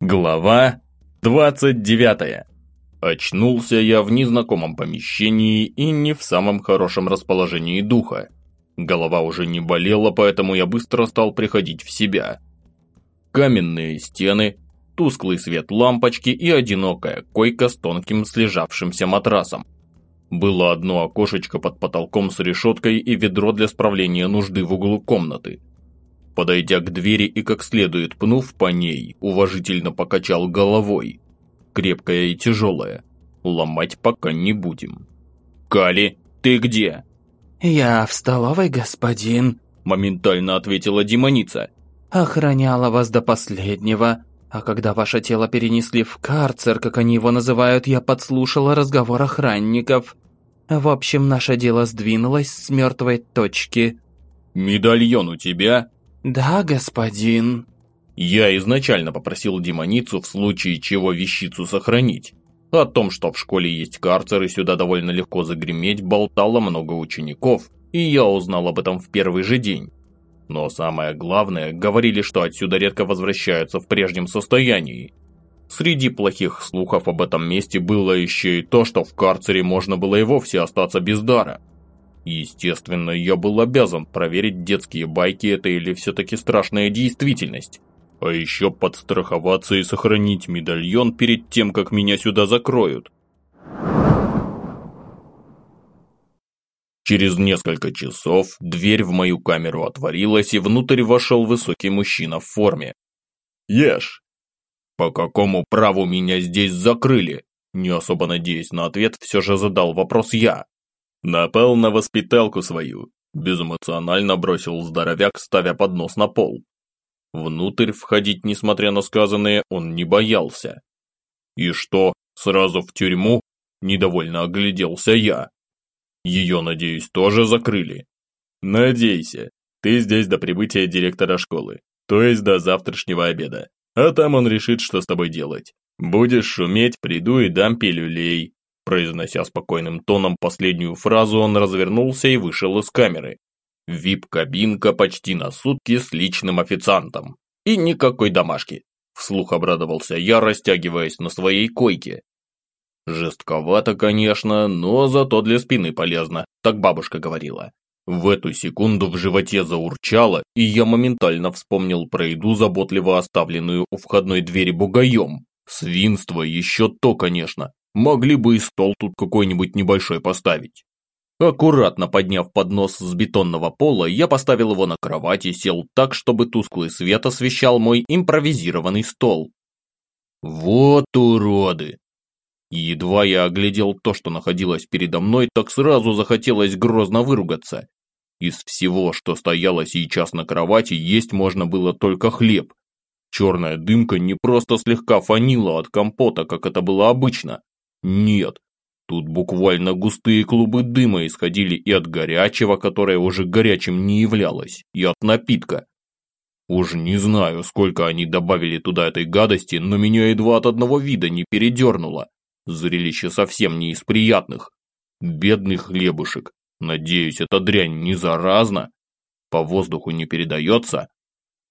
Глава 29. Очнулся я в незнакомом помещении и не в самом хорошем расположении духа. Голова уже не болела, поэтому я быстро стал приходить в себя. Каменные стены, тусклый свет лампочки и одинокая койка с тонким слежавшимся матрасом. Было одно окошечко под потолком с решеткой и ведро для справления нужды в углу комнаты. Подойдя к двери и как следует пнув по ней, уважительно покачал головой. Крепкая и тяжелая. Ломать пока не будем. «Кали, ты где?» «Я в столовой, господин», – моментально ответила демоница. «Охраняла вас до последнего, а когда ваше тело перенесли в карцер, как они его называют, я подслушала разговор охранников. В общем, наше дело сдвинулось с мертвой точки». «Медальон у тебя?» «Да, господин». Я изначально попросил демоницу в случае чего вещицу сохранить. О том, что в школе есть карцер и сюда довольно легко загреметь, болтало много учеников, и я узнал об этом в первый же день. Но самое главное, говорили, что отсюда редко возвращаются в прежнем состоянии. Среди плохих слухов об этом месте было еще и то, что в карцере можно было и вовсе остаться без дара. Естественно, я был обязан проверить детские байки это или все-таки страшная действительность. А еще подстраховаться и сохранить медальон перед тем, как меня сюда закроют. Через несколько часов дверь в мою камеру отворилась, и внутрь вошел высокий мужчина в форме. «Ешь!» «По какому праву меня здесь закрыли?» Не особо надеясь на ответ, все же задал вопрос я. Напал на воспиталку свою, безэмоционально бросил здоровяк, ставя поднос на пол. Внутрь входить, несмотря на сказанное, он не боялся. «И что, сразу в тюрьму?» – недовольно огляделся я. «Ее, надеюсь, тоже закрыли?» «Надейся, ты здесь до прибытия директора школы, то есть до завтрашнего обеда, а там он решит, что с тобой делать. Будешь шуметь, приду и дам пилюлей, Произнося спокойным тоном последнюю фразу, он развернулся и вышел из камеры. Вип-кабинка почти на сутки с личным официантом. И никакой домашки. Вслух обрадовался я, растягиваясь на своей койке. Жестковато, конечно, но зато для спины полезно, так бабушка говорила. В эту секунду в животе заурчало, и я моментально вспомнил про еду, заботливо оставленную у входной двери бугаем. Свинство еще то, конечно. Могли бы и стол тут какой-нибудь небольшой поставить. Аккуратно подняв поднос с бетонного пола, я поставил его на кровать и сел так, чтобы тусклый свет освещал мой импровизированный стол. Вот уроды! Едва я оглядел то, что находилось передо мной, так сразу захотелось грозно выругаться. Из всего, что стояло сейчас на кровати, есть можно было только хлеб. Черная дымка не просто слегка фанила от компота, как это было обычно, нет, тут буквально густые клубы дыма исходили и от горячего, которое уже горячим не являлось, и от напитка. Уж не знаю, сколько они добавили туда этой гадости, но меня едва от одного вида не передернуло. Зрелище совсем не из приятных. Бедный хлебушек. Надеюсь, эта дрянь не заразна? По воздуху не передается?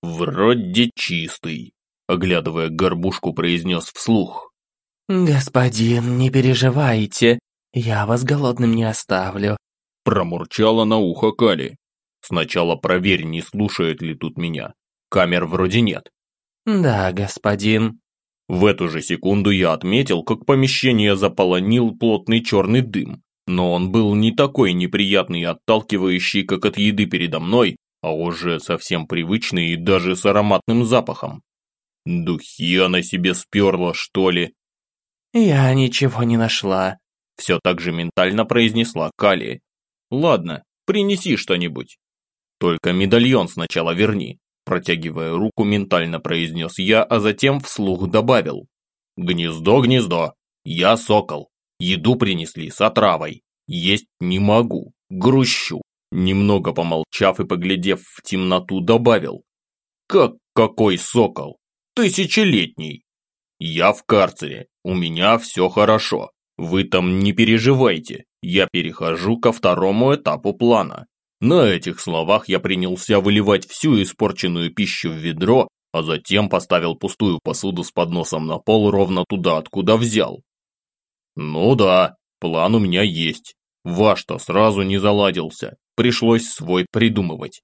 Вроде чистый. Оглядывая горбушку, произнес вслух. «Господин, не переживайте, я вас голодным не оставлю», промурчала на ухо Кали. «Сначала проверь, не слушает ли тут меня. Камер вроде нет». «Да, господин». В эту же секунду я отметил, как помещение заполонил плотный черный дым. Но он был не такой неприятный и отталкивающий, как от еды передо мной, а уже совсем привычный и даже с ароматным запахом. Духи она себе сперла, что ли? «Я ничего не нашла», – все так же ментально произнесла Кали. «Ладно, принеси что-нибудь». «Только медальон сначала верни», – протягивая руку, ментально произнес я, а затем вслух добавил. «Гнездо, гнездо, я сокол, еду принесли с отравой, есть не могу, грущу». Немного помолчав и поглядев в темноту, добавил. «Как какой сокол? Тысячелетний!» «Я в карцере, у меня все хорошо. Вы там не переживайте, я перехожу ко второму этапу плана». На этих словах я принялся выливать всю испорченную пищу в ведро, а затем поставил пустую посуду с подносом на пол ровно туда, откуда взял. Ну да, план у меня есть. Ваш-то сразу не заладился, пришлось свой придумывать.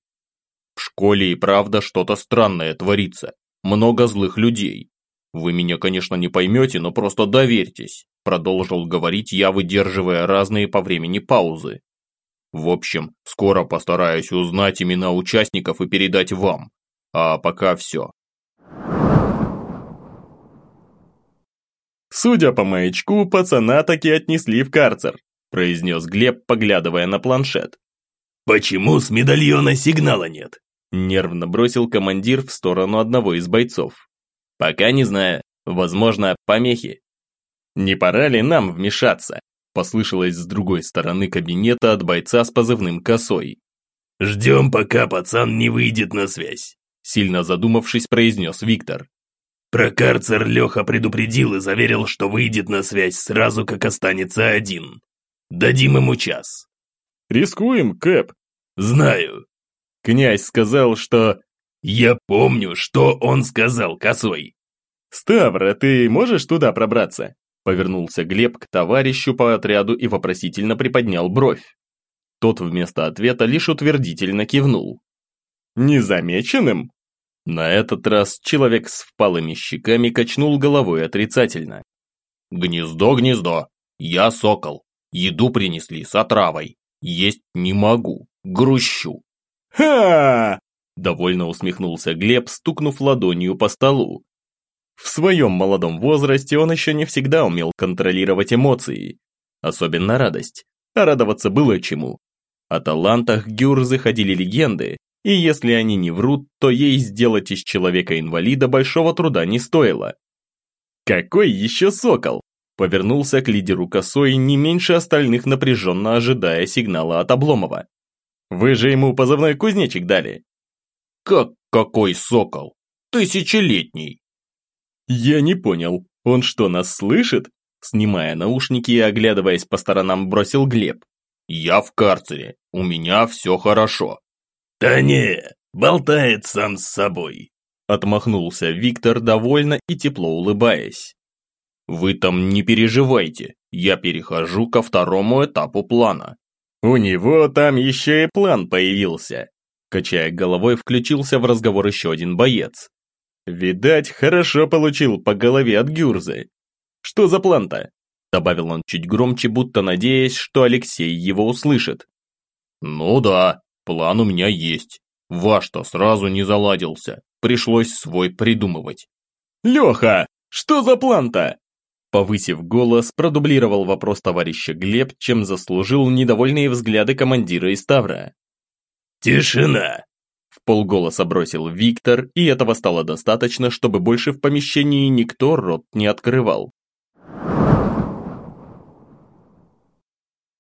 В школе и правда что-то странное творится, много злых людей. Вы меня, конечно, не поймете, но просто доверьтесь, продолжил говорить я, выдерживая разные по времени паузы. В общем, скоро постараюсь узнать имена участников и передать вам. А пока все. Судя по маячку, пацана таки отнесли в карцер, произнес Глеб, поглядывая на планшет. «Почему с медальона сигнала нет?» Нервно бросил командир в сторону одного из бойцов. «Пока не знаю. Возможно, помехи». «Не пора ли нам вмешаться?» Послышалось с другой стороны кабинета от бойца с позывным «Косой». «Ждем, пока пацан не выйдет на связь», сильно задумавшись, произнес Виктор. Про карцер Леха предупредил и заверил, что выйдет на связь сразу, как останется один. Дадим ему час. Рискуем, Кэп. Знаю. Князь сказал, что... Я помню, что он сказал, косой. Ставра, ты можешь туда пробраться? Повернулся Глеб к товарищу по отряду и вопросительно приподнял бровь. Тот вместо ответа лишь утвердительно кивнул. «Незамеченным?» На этот раз человек с впалыми щеками качнул головой отрицательно. «Гнездо, гнездо! Я сокол. Еду принесли с отравой. Есть не могу. Грущу». «Ха!» – довольно усмехнулся Глеб, стукнув ладонью по столу. В своем молодом возрасте он еще не всегда умел контролировать эмоции. Особенно радость. А радоваться было чему. О талантах Гюрзы ходили легенды, и если они не врут, то ей сделать из человека-инвалида большого труда не стоило. «Какой еще сокол?» Повернулся к лидеру косой, не меньше остальных напряженно ожидая сигнала от Обломова. «Вы же ему позывной кузнечик дали». «Как какой сокол? Тысячелетний!» «Я не понял, он что, нас слышит?» Снимая наушники и оглядываясь по сторонам, бросил Глеб. «Я в карцере, у меня все хорошо. «Да не, болтает сам с собой», – отмахнулся Виктор, довольно и тепло улыбаясь. «Вы там не переживайте, я перехожу ко второму этапу плана». «У него там еще и план появился», – качая головой, включился в разговор еще один боец. «Видать, хорошо получил по голове от Гюрзы. Что за план-то?» Добавил он чуть громче, будто надеясь, что Алексей его услышит. «Ну да, План у меня есть. Ваш-то сразу не заладился. Пришлось свой придумывать. «Леха, что за план-то?» Повысив голос, продублировал вопрос товарища Глеб, чем заслужил недовольные взгляды командира и Ставра. «Тишина!» В полголоса бросил Виктор, и этого стало достаточно, чтобы больше в помещении никто рот не открывал.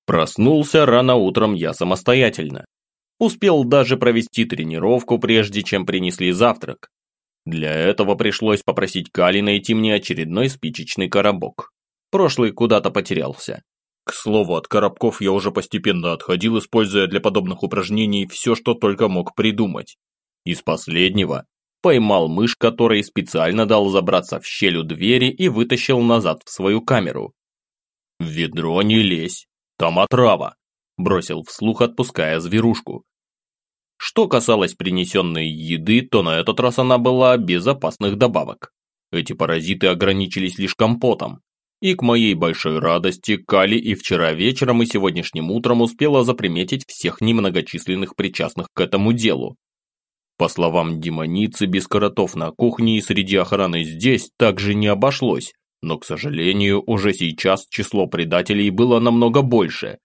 Проснулся рано утром я самостоятельно. Успел даже провести тренировку, прежде чем принесли завтрак. Для этого пришлось попросить Кали найти мне очередной спичечный коробок. Прошлый куда-то потерялся. К слову, от коробков я уже постепенно отходил, используя для подобных упражнений все, что только мог придумать. Из последнего поймал мышь, который специально дал забраться в щель у двери и вытащил назад в свою камеру. «В ведро не лезь, там отрава», – бросил вслух, отпуская зверушку. Что касалось принесенной еды, то на этот раз она была без опасных добавок. Эти паразиты ограничились лишь компотом. И к моей большой радости Кали и вчера вечером и сегодняшним утром успела заприметить всех немногочисленных причастных к этому делу. По словам демоницы, без коротов на кухне и среди охраны здесь также не обошлось, но, к сожалению, уже сейчас число предателей было намного больше,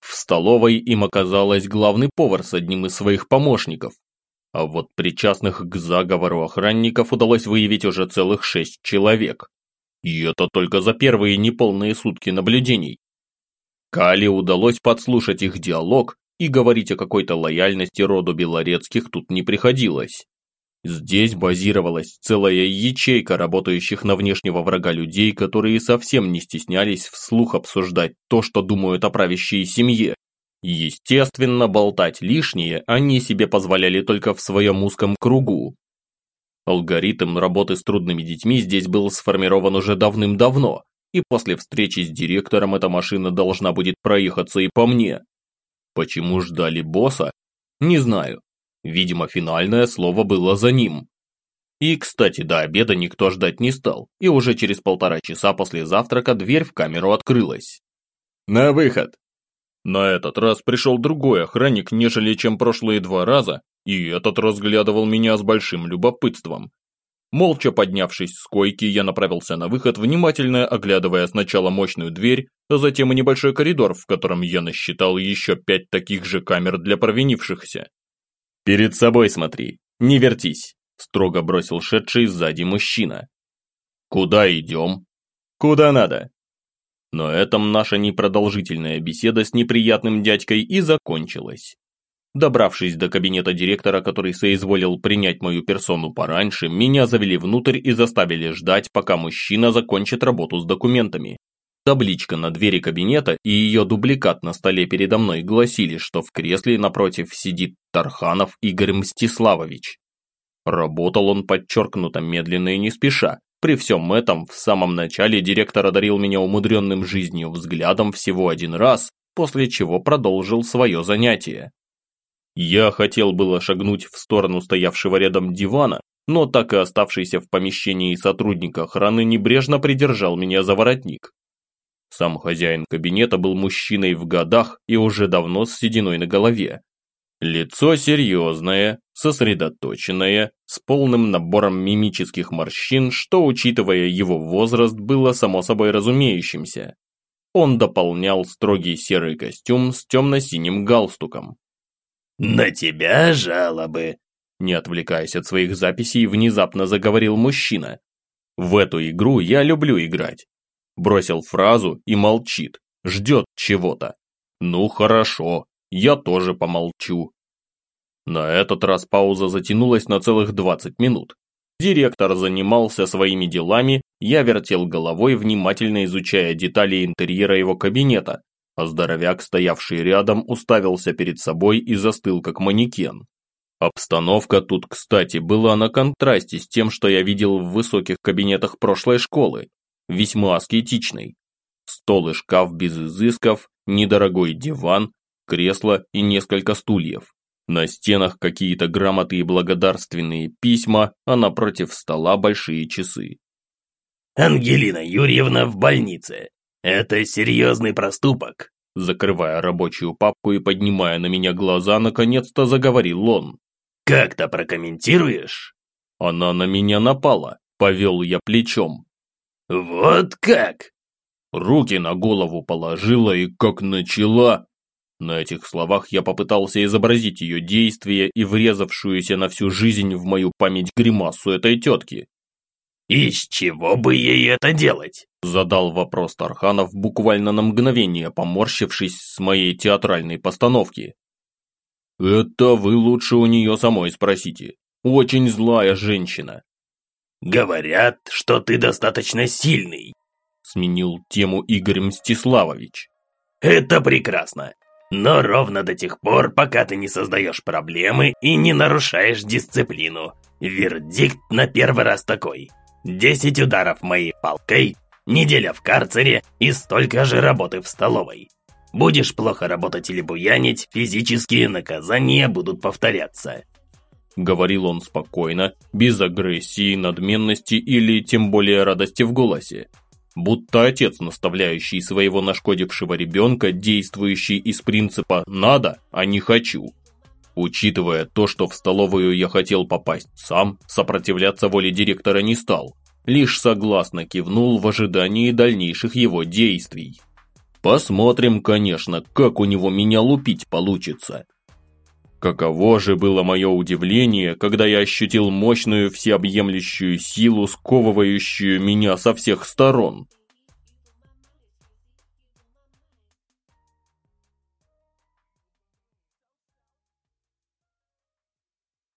в столовой им оказалось главный повар с одним из своих помощников. А вот причастных к заговору охранников удалось выявить уже целых шесть человек. И это только за первые неполные сутки наблюдений. Кали удалось подслушать их диалог, и говорить о какой-то лояльности роду Белорецких тут не приходилось. Здесь базировалась целая ячейка работающих на внешнего врага людей, которые совсем не стеснялись вслух обсуждать то, что думают о правящей семье. Естественно, болтать лишнее они себе позволяли только в своем узком кругу. Алгоритм работы с трудными детьми здесь был сформирован уже давным-давно, и после встречи с директором эта машина должна будет проехаться и по мне. Почему ждали босса? Не знаю. Видимо, финальное слово было за ним. И, кстати, до обеда никто ждать не стал, и уже через полтора часа после завтрака дверь в камеру открылась. «На выход!» На этот раз пришел другой охранник, нежели чем прошлые два раза, и этот разглядывал меня с большим любопытством. Молча поднявшись с койки, я направился на выход, внимательно оглядывая сначала мощную дверь, а затем и небольшой коридор, в котором я насчитал еще пять таких же камер для провинившихся. «Перед собой смотри, не вертись!» строго бросил шедший сзади мужчина. «Куда идем?» «Куда надо?» На этом наша непродолжительная беседа с неприятным дядькой и закончилась. Добравшись до кабинета директора, который соизволил принять мою персону пораньше, меня завели внутрь и заставили ждать, пока мужчина закончит работу с документами. Табличка на двери кабинета и ее дубликат на столе передо мной гласили, что в кресле напротив сидит Тарханов Игорь Мстиславович. Работал он подчеркнуто медленно и не спеша. При всем этом, в самом начале директор одарил меня умудренным жизнью взглядом всего один раз, после чего продолжил свое занятие. Я хотел было шагнуть в сторону стоявшего рядом дивана, но так и оставшийся в помещении сотрудник охраны небрежно придержал меня за воротник. Сам хозяин кабинета был мужчиной в годах и уже давно с сединой на голове, Лицо серьезное, сосредоточенное, с полным набором мимических морщин, что, учитывая его возраст, было само собой разумеющимся. Он дополнял строгий серый костюм с темно-синим галстуком. «На тебя жалобы», не отвлекаясь от своих записей, внезапно заговорил мужчина. «В эту игру я люблю играть». Бросил фразу и молчит, ждет чего-то. «Ну хорошо, я тоже помолчу. На этот раз пауза затянулась на целых 20 минут. Директор занимался своими делами, я вертел головой, внимательно изучая детали интерьера его кабинета, а здоровяк, стоявший рядом, уставился перед собой и застыл как манекен. Обстановка тут, кстати, была на контрасте с тем, что я видел в высоких кабинетах прошлой школы, весьма аскетичной. Стол и шкаф без изысков, недорогой диван, кресло и несколько стульев. На стенах какие-то грамоты и благодарственные письма, а напротив стола большие часы. «Ангелина Юрьевна в больнице. Это серьезный проступок», Закрывая рабочую папку и поднимая на меня глаза, наконец-то заговорил он. «Как-то прокомментируешь?» Она на меня напала, повел я плечом. «Вот как?» Руки на голову положила и как начала. На этих словах я попытался изобразить ее действие и врезавшуюся на всю жизнь в мою память гримасу этой тетки. «Из чего бы ей это делать?» Задал вопрос Тарханов, буквально на мгновение поморщившись с моей театральной постановки. «Это вы лучше у нее самой спросите. Очень злая женщина». «Говорят, что ты достаточно сильный», сменил тему Игорь Мстиславович. «Это прекрасно. Но ровно до тех пор, пока ты не создаешь проблемы и не нарушаешь дисциплину. Вердикт на первый раз такой. Десять ударов моей палкой, неделя в карцере и столько же работы в столовой. Будешь плохо работать или буянить, физические наказания будут повторяться. Говорил он спокойно, без агрессии, надменности или тем более радости в голосе будто отец, наставляющий своего нашкодившего ребенка, действующий из принципа «надо, а не хочу». Учитывая то, что в столовую я хотел попасть сам, сопротивляться воле директора не стал, лишь согласно кивнул в ожидании дальнейших его действий. Посмотрим, конечно, как у него меня лупить получится. Каково же было мое удивление, когда я ощутил мощную всеобъемлющую силу, сковывающую меня со всех сторон.